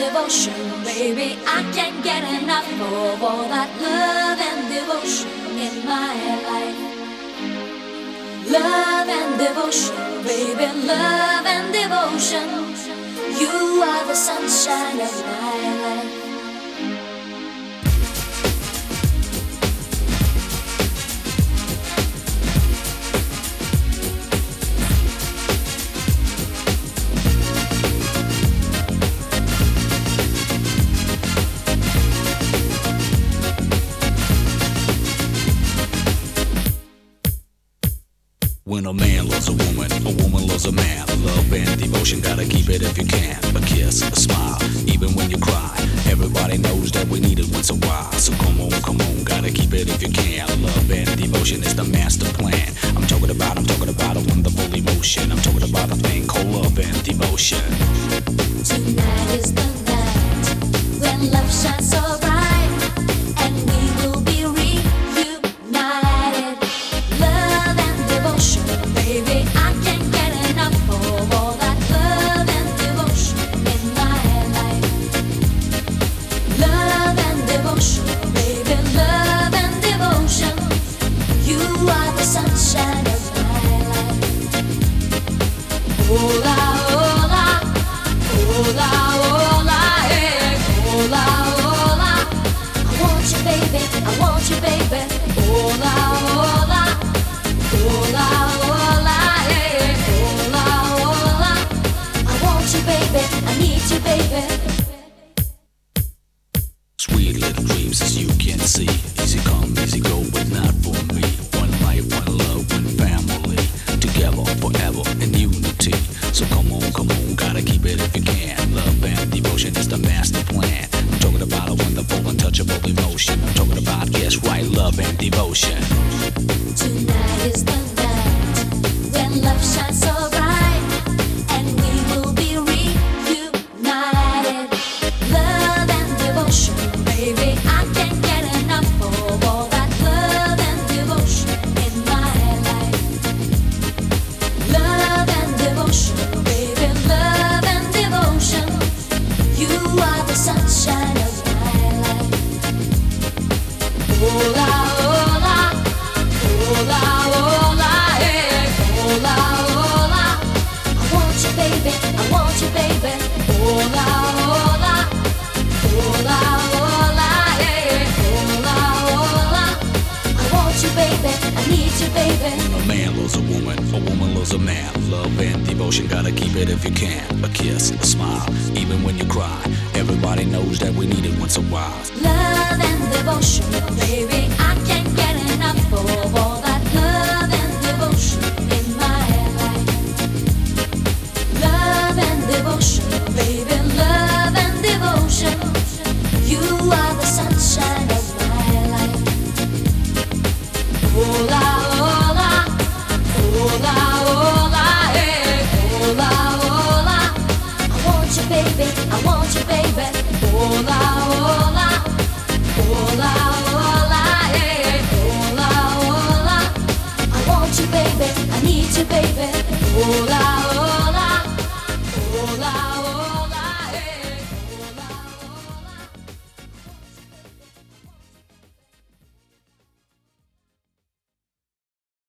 devotion, baby. I can't get enough of all that love and devotion in my life. Love and devotion, baby, love and devotion. You are the sunshine of my life. When a man loves a woman, a woman loves a man. Love and devotion, gotta keep it if you can. A kiss, a smile, even when you cry. Everybody knows that we need it once in a while. So come on, come on, gotta keep it if you can. Love and devotion is the master plan. I'm talking about, I'm talking about a wonderful emotion. I'm talking about a thing called love and devotion. Tonight is the night when love shines so Easy come, easy go, but not for me. One life, one love, one family. Together forever in unity. So come on, come on, gotta keep it if you can. Love and devotion is the master plan. Talking about a wonderful, untouchable emotion. Talking about, love and devotion. Tonight is the night when love shines so bright, A man loses a woman, a woman loves a man. Love and devotion, gotta keep it if you can. A kiss, a smile, even when you cry. Everybody knows that we need it once a while. Devotion, baby, hola, hola. I